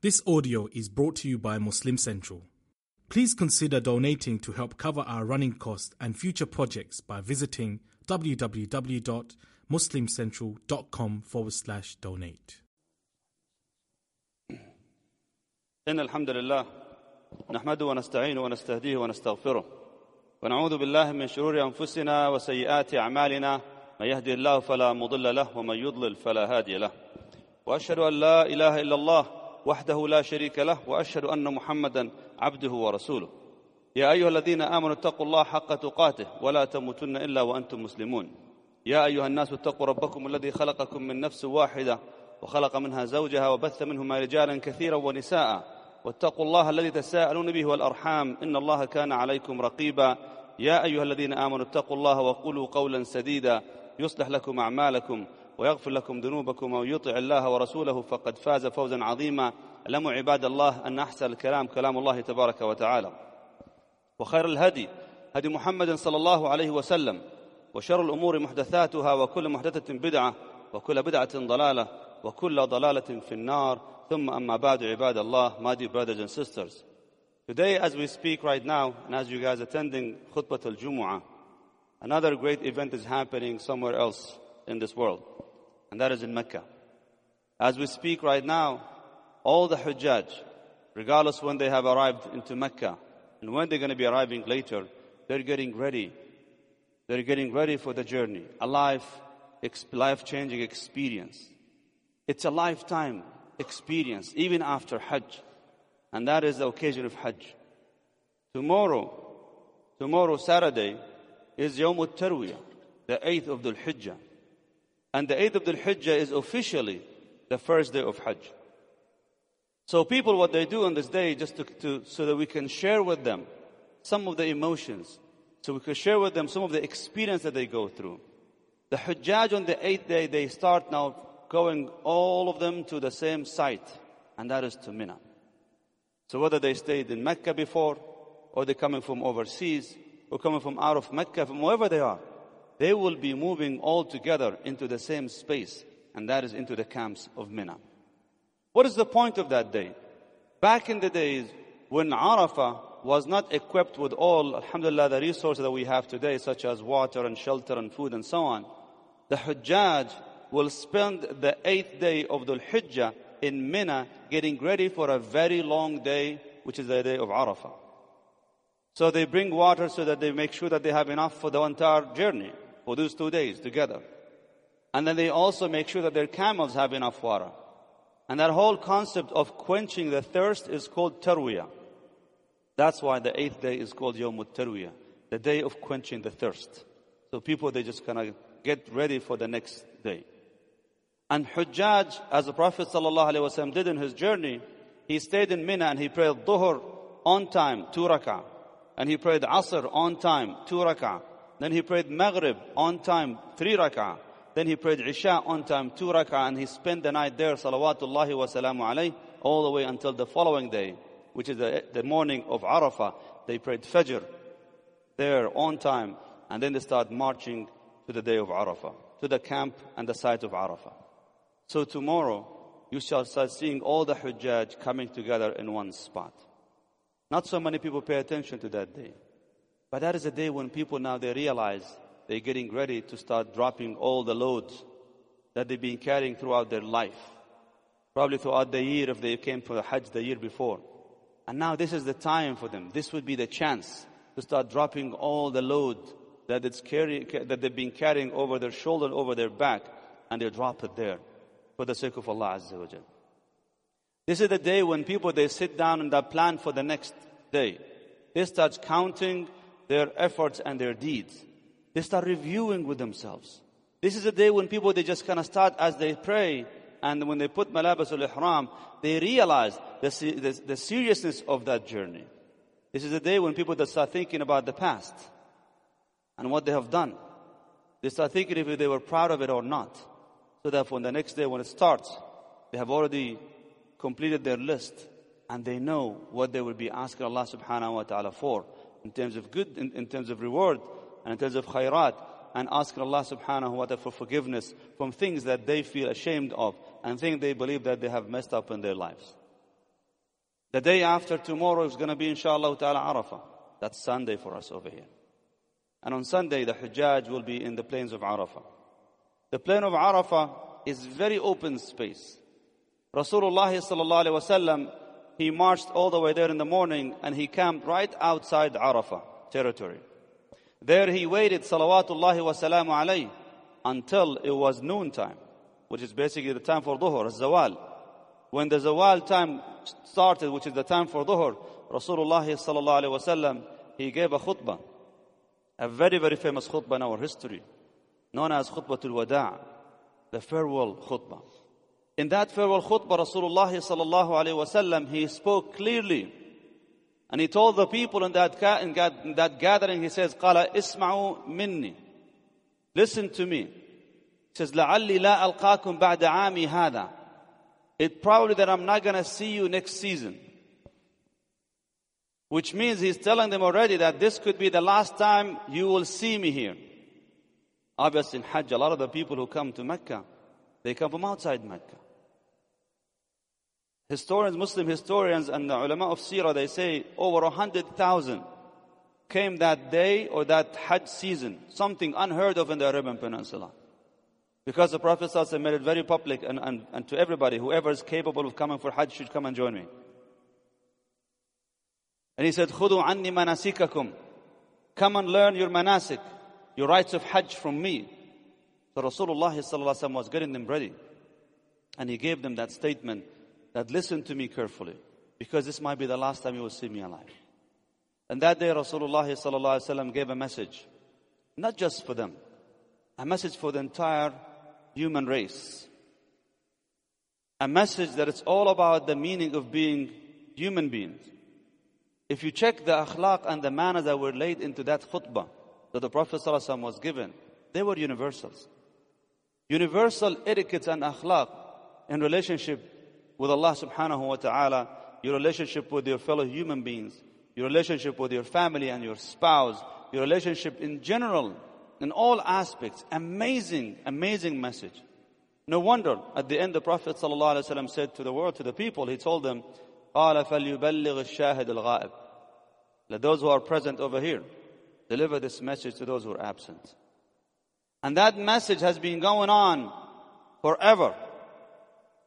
This audio is brought to you by Muslim Central. Please consider donating to help cover our running costs and future projects by visiting www.muslimcentral.com forward slash donate. إن الحمد لله نحمده ونستعينه ونستهديه ونستغفره ونعوذ بالله من شرور أنفسنا وسيئات أعمالنا من يهدي الله فلا مضل له ومن يضلل فلا هادي له وأشهد أن لا إله إلا الله وحده لا شريك له وأشهد أن محمدا عبده ورسوله. يا أيها الذين آمنوا اتقوا الله حق تقاته ولا تموتن إلا وأنتم مسلمون. يا أيها الناس اتقوا ربكم الذي خلقكم من نفس واحدة وخلق منها زوجها وبث منهما رجالا كثيرا ونساء. واتقوا الله الذي تساءلون به والأرحام إن الله كان عليكم رقيبا. يا أيها الذين آمنوا اتقوا الله وقولوا قولا سديدا يصلح لكم أعمالكم. ويغفر لكم ذنوبكم ومن يطع الله ورسوله فقد فاز فوزا عظيما. اعلموا عباد الله أن أحسن الكلام كلام الله تبارك وتعالى. وخير الهدي هدي محمد صلى الله عليه وسلم وشر الأمور محدثاتها وكل محدثة بدعة وكل بدعة ضلالة وكل ضلالة في النار. ثم أما بعد عباد الله my dear brothers and sisters. Today as we speak right now and as you guys attending Khutbah al-Jumu'ah another great event is happening somewhere else in this world. And that is in Mecca. As we speak right now, all the Hujjaj, regardless when they have arrived into Mecca and when they're going to be arriving later, they're getting ready. They're getting ready for the journey, a life, life-changing experience. It's a lifetime experience, even after Hajj. And that is the occasion of Hajj. Tomorrow, tomorrow, Saturday, is Yawm al-Tarwiyah, the 8th of Dhul Hijjah. And the 8th of Dhul Hijjah is officially the first day of Hajj. So people, what they do on this day, just to, to, so that we can share with them some of the emotions, so we can share with them some of the experience that they go through. The Hujjaj on the eighth day, they start now going all of them to the same site, and that is to Mina. So whether they stayed in Mecca before, or they're coming from overseas, or coming from out of Mecca, from wherever they are, they will be moving all together into the same space, and that is into the camps of Mina. What is the point of that day? Back in the days when Arafah was not equipped with all, alhamdulillah, the resources that we have today, such as water and shelter and food and so on, the Hujjaj will spend the eighth day of the Hijjah in Mina getting ready for a very long day, which is the day of Arafah. So they bring water so that they make sure that they have enough for the entire journey, for those two days together. And then they also make sure that their camels have enough water. And that whole concept of quenching the thirst is called tarwiyah. That's why the eighth day is called Yom tarwiyah the day of quenching the thirst. So people, they just kind of get ready for the next day. And Hujjaj, as the Prophet ﷺ did in his journey, he stayed in Mina and he prayed Dhuhr on time, two rak'ah. And he prayed Asr on time, two rak'ah. Then he prayed Maghrib on time, three rak'ah. Then he prayed Isha on time, two rak'ah, and he spent the night there, salawatullahi wa salamu alayh, all the way until the following day, which is the, the morning of Arafah. They prayed Fajr there on time, and then they start marching to the day of Arafah, to the camp and the site of Arafah. So tomorrow, you shall start seeing all the Hujjaj coming together in one spot. Not so many people pay attention to that day. But that is a day when people now they realize they're getting ready to start dropping all the loads that they've been carrying throughout their life. Probably throughout the year if they came for the Hajj the year before. And now this is the time for them. This would be the chance to start dropping all the load that it's carry, that they've been carrying over their shoulder, over their back, and they drop it there for the sake of Allah Azza wa Jal. This is the day when people they sit down and they plan for the next day. They start counting their efforts and their deeds. They start reviewing with themselves. This is a day when people they just kind of start as they pray and when they put malabas al-ihram, they realize the, the, the seriousness of that journey. This is a day when people that start thinking about the past and what they have done. They start thinking if they were proud of it or not. So that therefore, the next day when it starts, they have already completed their list and they know what they will be asking Allah subhanahu wa ta'ala for in terms of good, in, in terms of reward, and in terms of khairat, and asking Allah subhanahu wa ta'ala for forgiveness from things that they feel ashamed of and things they believe that they have messed up in their lives. The day after tomorrow is going to be inshallah ta'ala Arafah. That's Sunday for us over here. And on Sunday, the Hujjaj will be in the plains of Arafah. The plain of Arafah is very open space. Rasulullah sallallahu alaihi wasallam, he marched all the way there in the morning and he camped right outside Arafah territory. There he waited, salawatullahi wa salamu alayhi, until it was noon time, which is basically the time for dhuhr, zawal. When the zawal time started, which is the time for dhuhr, Rasulullah sallallahu alayhi wasallam, he gave a khutbah. A very, very famous khutbah in our history, known as Khutbah khutbatul wada' the farewell khutbah. In that farewell khutbah, Rasulullah sallallahu alayhi wasallam, he spoke clearly and he told the people in that, in that gathering, he says, قال اسمعوا مني. Listen to me. He says, لعلي لا ألقاكم بعد عامي هذا. It probably that I'm not going to see you next season. Which means he's telling them already that this could be the last time you will see me here. Obviously in Hajj, a lot of the people who come to Mecca, they come from outside Mecca. Historians, Muslim historians and the ulama of Sirah, they say over a hundred thousand came that day or that Hajj season, something unheard of in the Arabian Peninsula. Because the Prophet made it very public and, and, and to everybody, whoever is capable of coming for Hajj should come and join me. And he said, خُذُوا عَنِّي مَنَاسِكَكُمْ Come and learn your manasik, your rites of Hajj from me. So Rasulullah was getting them ready. And he gave them that statement, that listen to me carefully because this might be the last time you will see me alive. And that day Rasulullah gave a message, not just for them, a message for the entire human race. A message that it's all about the meaning of being human beings. If you check the akhlaq and the manners that were laid into that khutbah that the Prophet ﷺ was given, they were universals. Universal etiquettes and akhlaq in relationship with Allah subhanahu wa ta'ala, your relationship with your fellow human beings, your relationship with your family and your spouse, your relationship in general, in all aspects. Amazing, amazing message. No wonder at the end the Prophet ﷺ said to the world, to the people, he told them, قال فليبلغ الشاهد الغائب. Let those who are present over here deliver this message to those who are absent. And that message has been going on forever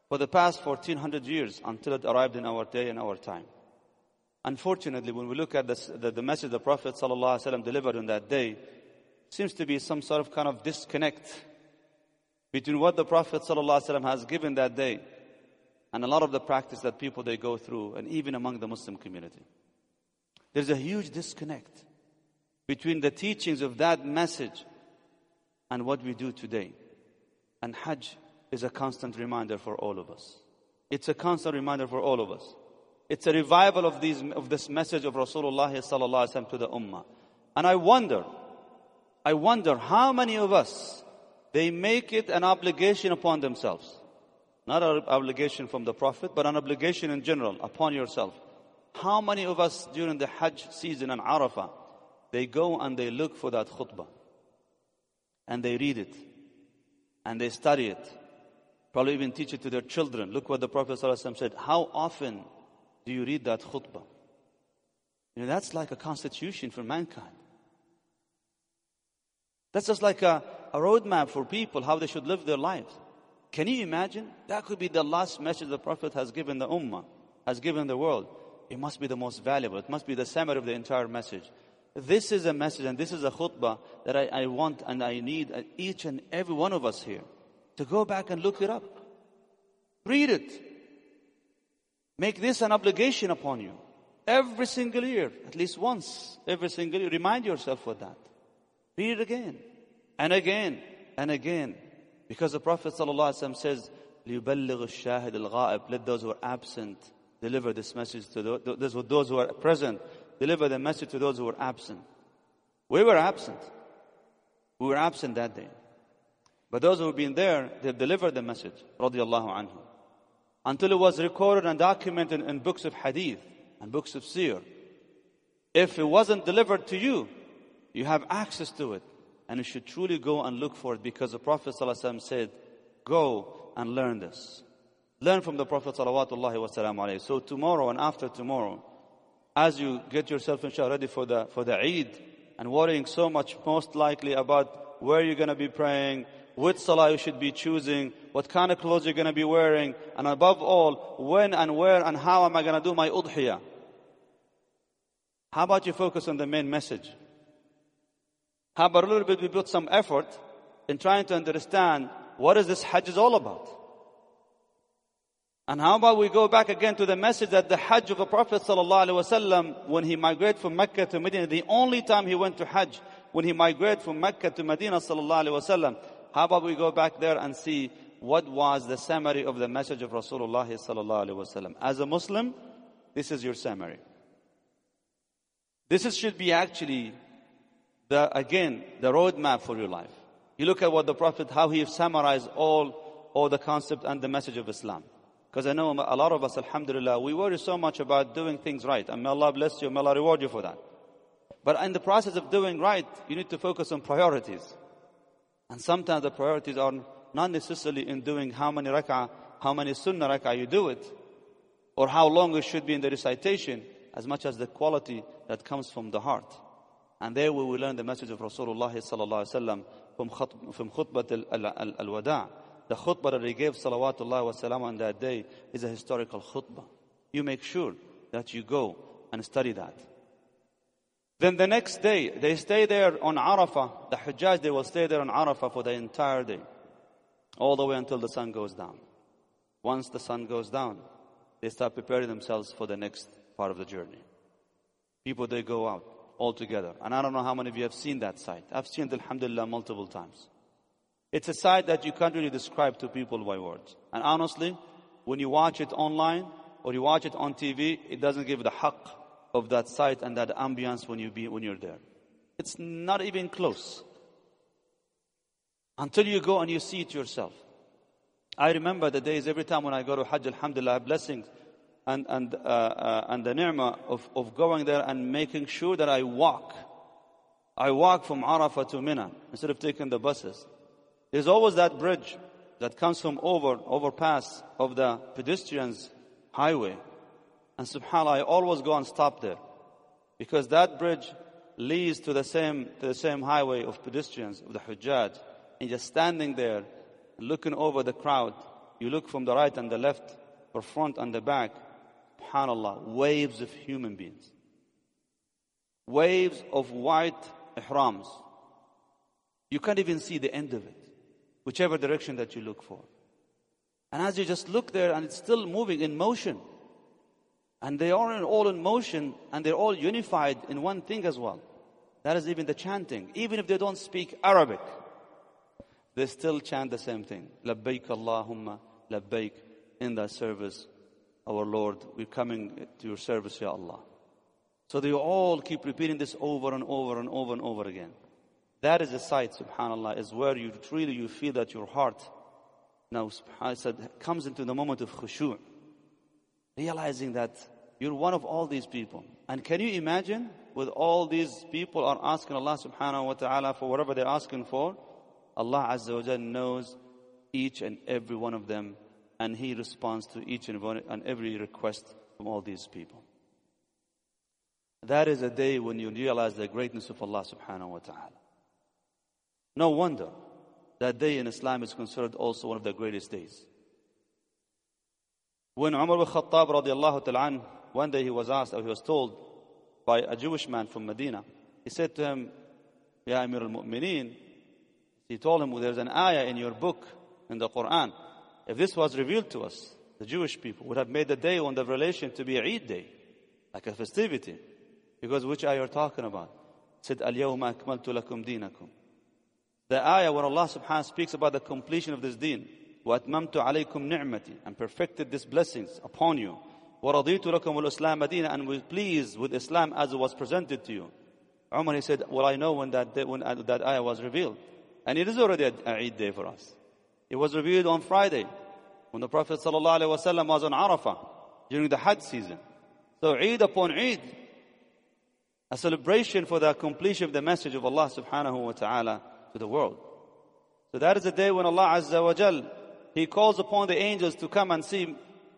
for the past 1400 years until it arrived in our day and our time. Unfortunately, when we look at this, the, the message the Prophet ﷺ delivered on that day, seems to be some sort of kind of disconnect between what the Prophet ﷺ has given that day and a lot of the practice that people they go through and even among the Muslim community. There's a huge disconnect between the teachings of that message and what we do today. And Hajj is a constant reminder for all of us. It's a constant reminder for all of us. It's a revival of, these, of this message of Rasulullah sallallahu to the ummah. And I wonder, I wonder how many of us, they make it an obligation upon themselves. Not an obligation from the Prophet, but an obligation in general upon yourself. How many of us during the Hajj season and Arafah, they go and they look for that khutbah. And they read it. And they study it Probably even teach it to their children. Look what the Prophet ﷺ said. How often do you read that khutbah? You know, that's like a constitution for mankind. That's just like a, a roadmap for people, how they should live their lives. Can you imagine? That could be the last message the Prophet has given the Ummah, has given the world. It must be the most valuable. It must be the summary of the entire message. This is a message and this is a khutbah that I, I want and I need each and every one of us here to go back and look it up. Read it. Make this an obligation upon you. Every single year, at least once, every single year, remind yourself of that. Read it again, and again, and again. Because the Prophet ﷺ says, لِيُبَلِّغُ الشَّاهِدِ الْغَائِبِ Let those who are absent deliver this message to those, those who are present. Deliver the message to those who were absent. We were absent. We were absent that day. But those who have been there, they've delivered the message, radiallahu anhu. Until it was recorded and documented in books of hadith and books of seer. If it wasn't delivered to you, you have access to it. And you should truly go and look for it because the Prophet ﷺ said, go and learn this. Learn from the Prophet wasalam So tomorrow and after tomorrow, as you get yourself inshallah ready for the, for the Eid and worrying so much most likely about where you're going to be praying, which salah you should be choosing, what kind of clothes you're going to be wearing, and above all, when and where and how am I going to do my udhiyah? How about you focus on the main message? How about a little bit we put some effort in trying to understand what is this Hajj is all about? And how about we go back again to the message that the Hajj of the Prophet ﷺ, when he migrated from Mecca to Medina, the only time he went to Hajj, when he migrated from Mecca to Medina sallallahu how about we go back there and see what was the summary of the message of Rasulullah sallallahu As a Muslim, this is your summary. This is, should be actually the, again, the roadmap for your life. You look at what the Prophet, how he summarized all, all the concept and the message of Islam. Because I know a lot of us, alhamdulillah, we worry so much about doing things right. And may Allah bless you, may Allah reward you for that. But in the process of doing right, you need to focus on priorities. And sometimes the priorities are not necessarily in doing how many rak'ah, how many sunnah rak'ah you do it, or how long it should be in the recitation, as much as the quality that comes from the heart. And there we will learn the message of Rasulullah sallallahu alaihi wasallam from, khut- from khutbah al-wada'. The khutbah that he gave salawatullah wa salam on that day is a historical khutbah. You make sure that you go and study that. Then the next day, they stay there on Arafah. The Hujjaj, they will stay there on Arafah for the entire day. All the way until the sun goes down. Once the sun goes down, they start preparing themselves for the next part of the journey. People, they go out all together. And I don't know how many of you have seen that sight. I've seen it, alhamdulillah, multiple times. It's a sight that you can't really describe to people by words. And honestly, when you watch it online or you watch it on TV, it doesn't give the haqq of that sight and that ambience when you be, when you're there. It's not even close. Until you go and you see it yourself. I remember the days every time when I go to Hajj, alhamdulillah, blessings and, and, uh, uh, and the ni'mah of, of going there and making sure that I walk. I walk from Arafah to Mina instead of taking the buses. There's always that bridge that comes from over, overpass of the pedestrians highway. And subhanAllah, I always go and stop there. Because that bridge leads to the same, to the same highway of pedestrians, of the Hujjaj. And just standing there, looking over the crowd, you look from the right and the left, or front and the back, subhanAllah, waves of human beings. Waves of white ihrams. You can't even see the end of it, whichever direction that you look for. And as you just look there and it's still moving in motion, and they are all in motion and they're all unified in one thing as well. That is even the chanting. Even if they don't speak Arabic, they still chant the same thing. Labbaik Allahumma labbaik in thy service our Lord, we're coming to your service, Ya Allah. So they all keep repeating this over and over and over and over again. That is a sight, subhanAllah, is where you truly you feel that your heart now I said comes into the moment of khushu', realizing that you're one of all these people. And can you imagine with all these people are asking Allah subhanahu wa ta'ala for whatever they're asking for? Allah Azza wa knows each and every one of them and He responds to each and, one, and every request from all these people. That is a day when you realize the greatness of Allah subhanahu wa ta'ala. No wonder that day in Islam is considered also one of the greatest days. When Umar ibn Khattab radiallahu ta'ala one day he was asked, or he was told by a Jewish man from Medina, he said to him, Ya Amir al-Mu'mineen, he told him, well, there's an ayah in your book, in the Quran, if this was revealed to us, the Jewish people would have made the day on the revelation to be Eid day, like a festivity. Because which ayah you're talking about? Said, Al-yawma akmaltu lakum dinakum. The ayah where Allah subhanahu wa speaks about the completion of this deen. وَأَتْمَمْتُ عَلَيْكُمْ نِعْمَتِي And perfected these blessings upon you. وَرَضِيتُ لَكُمُ الْإِسْلَامَ دِينًا And was pleased with Islam as it was presented to you. Umar, he said, well, I know when that, day, when that ayah was revealed. And it is already a, a Eid day for us. It was revealed on Friday when the Prophet ﷺ was on Arafah during the Hajj season. So Eid upon Eid, a celebration for the completion of the message of Allah subhanahu wa ta'ala to the world. So that is the day when Allah Azza wa Jal He calls upon the angels to come and see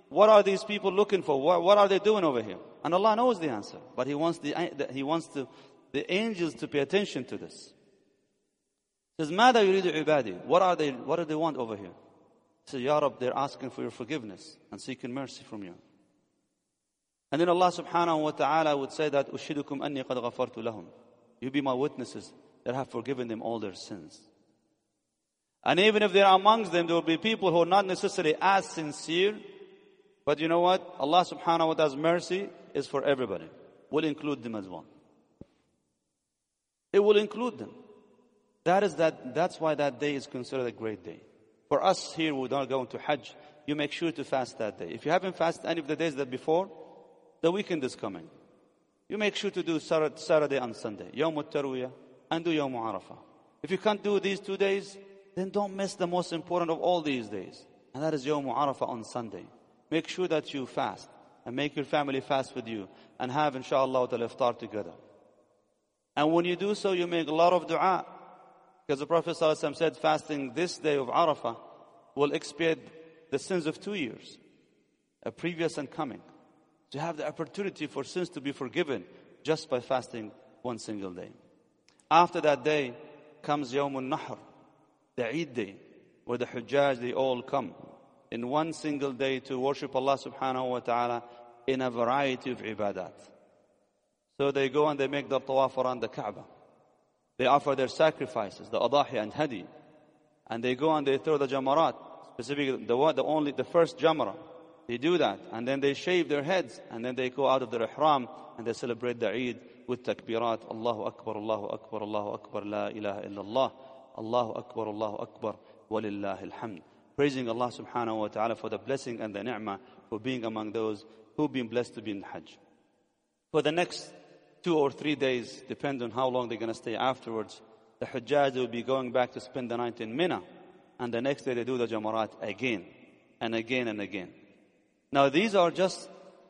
what are these people looking for? What, what are they doing over here? And Allah knows the answer, but He wants the, He wants to, the angels to pay attention to this. He says, ماذا يريد عبادي? What are they, what do they want over here? He says, Ya Rab, they're asking for your forgiveness and seeking mercy from you. And then Allah subhanahu wa ta'ala would say that, أشهدكم أني قد غفرت لهم. You be my witnesses that have forgiven them all their sins. And even if there are amongst them, there will be people who are not necessarily as sincere, but you know what? Allah subhanahu wa ta'ala's mercy is for everybody. Will include them as well. It will include them. That is that, that's why that day is considered a great day. For us here who are going to Hajj, you make sure to fast that day. If you haven't fasted any of the days that before, the weekend is coming. You make sure to do Saturday and Sunday, Yawm al and do Yawm Arafah. If you can't do these two days, then don't miss the most important of all these days. And that is Yawm Arafah on Sunday. Make sure that you fast and make your family fast with you and have inshallah the iftar together. And when you do so, you make a lot of dua. Because the Prophet ﷺ said fasting this day of Arafah will expiate the sins of two years, a previous and coming. To have the opportunity for sins to be forgiven just by fasting one single day. After that day comes Yawm al-Nahr, the Eid day, where the Hujjaj, they all come in one single day to worship Allah subhanahu wa ta'ala in a variety of ibadat. So they go and they make the tawaf around the Kaaba. They offer their sacrifices, the adahi and hadi. And they go and they throw the jamarat, specifically the, the only, the first jamara. They do that. And then they shave their heads. And then they go out of their ihram and they celebrate the Eid with takbirat. Allahu Akbar, Allahu Akbar, Allahu Akbar, La ilaha illallah. Allahu Akbar, Allahu Akbar, walillahi alhamd. Praising Allah subhanahu wa ta'ala for the blessing and the ni'mah for being among those who've been blessed to be in Hajj. For the next two or three days, depend on how long they're going to stay afterwards, the Hujjaj will be going back to spend the night in Mina. And the next day they do the Jamarat again and again and again. Now these are just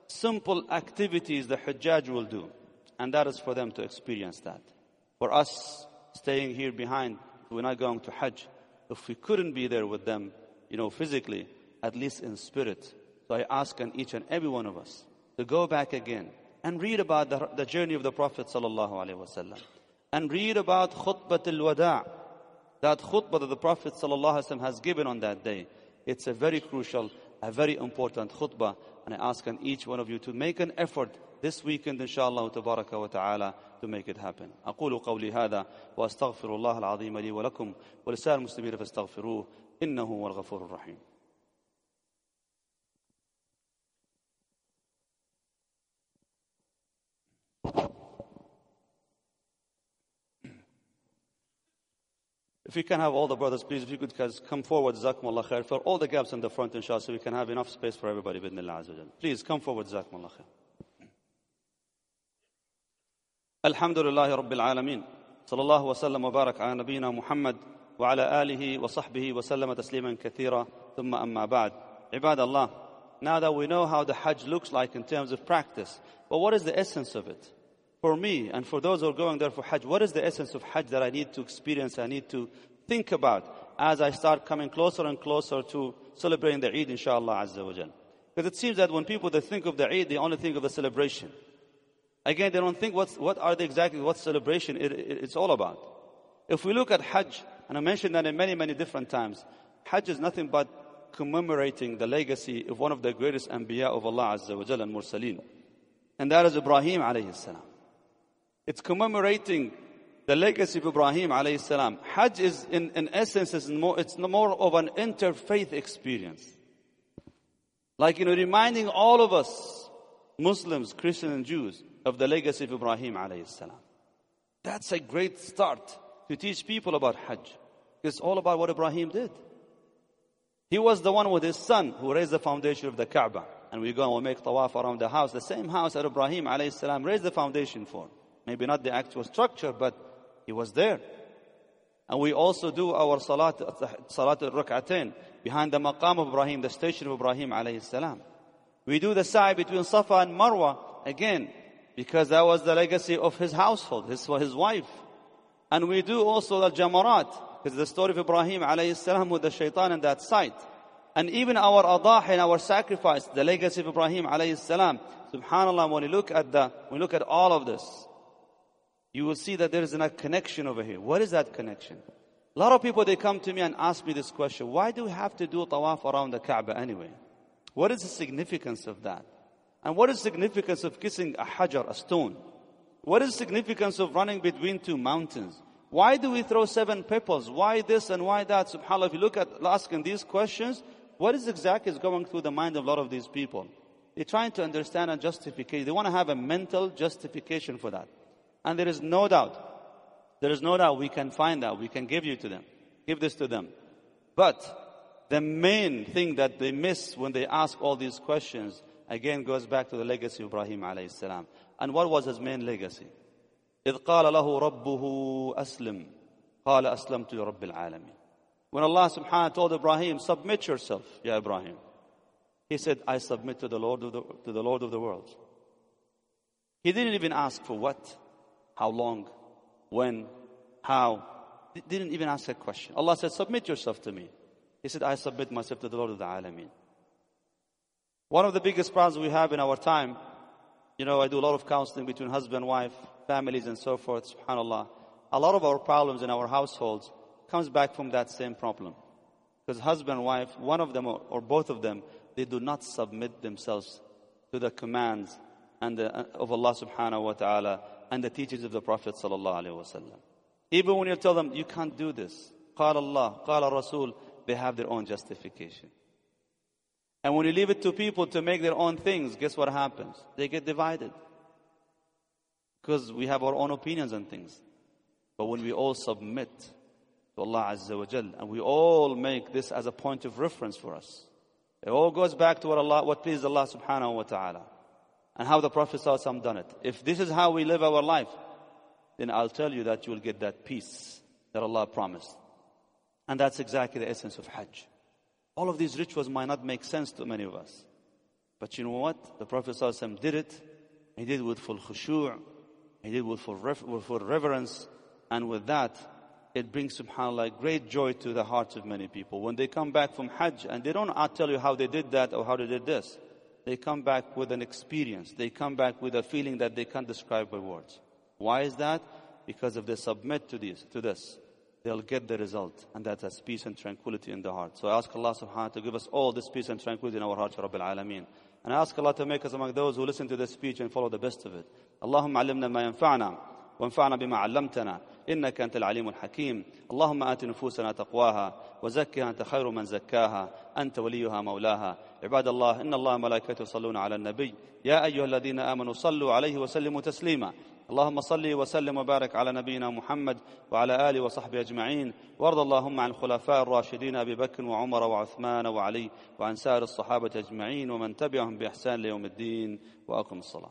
simple activities the Hujjaj will do. And that is for them to experience that. For us, staying here behind, we're not going to Hajj. If we couldn't be there with them, you know, physically, at least in spirit. So I ask on each and every one of us to go back again and read about the, the journey of the Prophet sallallahu alaihi wasallam, and read about khutbah al-wada, that khutbah that the Prophet sallallahu alaihi wasallam has given on that day. It's a very crucial, a very important khutbah, and I ask on each one of you to make an effort this weekend inshallah تبارك وتعالى to make it happen أقول قولي هذا وأستغفر الله العظيم لي ولكم ولسائر المسلمين فاستغفروه إنه هو الغفور الرحيم If we can have all the brothers, please, if you could guys come forward, Zakumullah khair, for all the gaps in the front, inshallah, so we can have enough space for everybody, bidnillah. Please come forward, Zakumullah khair. Alhamdulillah Rabbil Alameen. Sallallahu wa sallam wa barak ala nabina Muhammad wa ala alihi wa sahbihi wa sallama tasliman kathira, thumma amma ba'd. Ibad Allah. Now that we know how the Hajj looks like in terms of practice, but what is the essence of it? For me and for those who are going there for Hajj, what is the essence of Hajj that I need to experience, I need to think about as I start coming closer and closer to celebrating the Eid, inshallah Azza wa Because it seems that when people they think of the Eid, they only think of the celebration. Again, they don't think what's, what are the exactly what celebration it, it, it's all about. If we look at Hajj, and I mentioned that in many, many different times. Hajj is nothing but commemorating the legacy of one of the greatest Anbiya of Allah Azza wa Jalla and Mursaleen. And that is Ibrahim alayhi salam. It's commemorating the legacy of Ibrahim alayhi salam. Hajj is in, in essence is more, it's more of an interfaith experience. Like, you know, reminding all of us, Muslims, Christians and Jews, of the legacy of Ibrahim alayhi salam. That's a great start to teach people about Hajj. It's all about what Ibrahim did. He was the one with his son who raised the foundation of the Kaaba. And we go and we make tawaf around the house, the same house that Ibrahim alayhi salam raised the foundation for. Maybe not the actual structure, but he was there. And we also do our salat, salat al-rak'atain behind the maqam of Ibrahim, the station of Ibrahim alayhi salam. We do the sa'i between Safa and Marwa again, because that was the legacy of his household, his, his wife. And we do also the jamarat, because the story of Ibrahim alayhi salam with the shaitan in that site. And even our adahi and our sacrifice, the legacy of Ibrahim alayhi salam. Subhanallah, when we look at the, when you look at all of this, you will see that there is a connection over here. What is that connection? A lot of people, they come to me and ask me this question. Why do we have to do tawaf around the Kaaba anyway? What is the significance of that? And what is the significance of kissing a hajar, a stone? What is the significance of running between two mountains? Why do we throw seven pebbles? Why this and why that? SubhanAllah, if you look at asking these questions, what is exactly is going through the mind of a lot of these people? They're trying to understand and justify. They want to have a mental justification for that. And there is no doubt, there is no doubt we can find that. We can give you to them. Give this to them. But the main thing that they miss when they ask all these questions, again goes back to the legacy of Ibrahim alayhi salam. And what was his main legacy? إذ قال له ربه أسلم قال أسلمت لرب العالمين When Allah subhanahu wa ta'ala told Ibrahim, submit yourself, Ya Ibrahim. He said, I submit to the Lord of the, to the Lord of the world. He didn't even ask for what, how long, when, how. Didn't even ask that question. Allah said, submit yourself to me. He said, I submit myself to the Lord of the Alameen. One of the biggest problems we have in our time, you know, I do a lot of counseling between husband, and wife, families, and so forth, subhanAllah. A lot of our problems in our households comes back from that same problem. Because husband and wife, one of them or, or both of them, they do not submit themselves to the commands and the, uh, of Allah subhanahu wa ta'ala and the teachings of the Prophet sallallahu alaihi wasallam. Even when you tell them, you can't do this. قال Allah, قال Rasul, they have their own justification. And when you leave it to people to make their own things, guess what happens? They get divided. Because we have our own opinions on things. But when we all submit to Allah Azza wa Jal, and we all make this as a point of reference for us, it all goes back to what Allah, what pleased Allah subhanahu wa ta'ala. And how the Prophet ﷺ done it. If this is how we live our life, then I'll tell you that you will get that peace that Allah promised. And that's exactly the essence of Hajj. All of these rituals might not make sense to many of us. But you know what? The Prophet ﷺ did it. He did it with full khushu'. He did it with full, with full reverence. And with that, it brings, subhanAllah, great joy to the hearts of many people. When they come back from Hajj, and they don't uh, tell you how they did that or how they did this They come back with an experience. They come back with a feeling that they can't describe by words. Why is that? Because if they submit to this, to this, they'll get the result. And that has peace and tranquility in the heart. So I ask Allah subhanahu wa ta'ala to give us all this peace and tranquility in our hearts, Rabbil Alameen. And I ask Allah to make us among those who listen to this speech and follow the best of it. Allahumma alimna ma yanfa'na. وانفعنا بما علمتنا انك انت العليم الحكيم اللهم ات نفوسنا تقواها وزكها انت خير من زكاها انت وليها مولاها عباد الله إن الله ملائكته يصلون على النبي. يا أيها الذين آمنوا صلوا عليه وسلموا تسليما. اللهم صل وسلم وبارك على نبينا محمد وعلى آله وصحبه أجمعين. وارض اللهم عن الخلفاء الراشدين أبي بكر وعمر وعثمان وعلي وعن سائر الصحابة أجمعين ومن تبعهم بإحسان ليوم الدين. وأقم الصلاة.